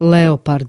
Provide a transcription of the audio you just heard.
Leopard.